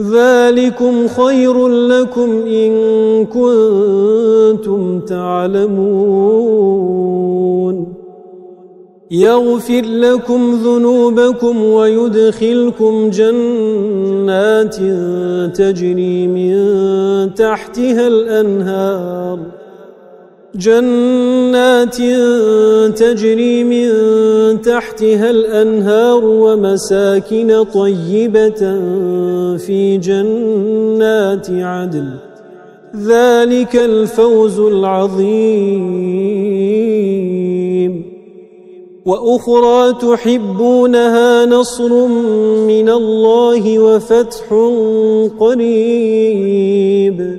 ذلكم خير لكم إن كنتم تعلمون. يغفر لكم ذنوبكم ويدخلكم جنات تجري من تحتها الأنهار. جنات تجري من تحتها الأنهار ومساكن طيبة في جنات عدن. ذلك الفوز العظيم. وأخرى تحبونها نصر من الله وفتح قريب.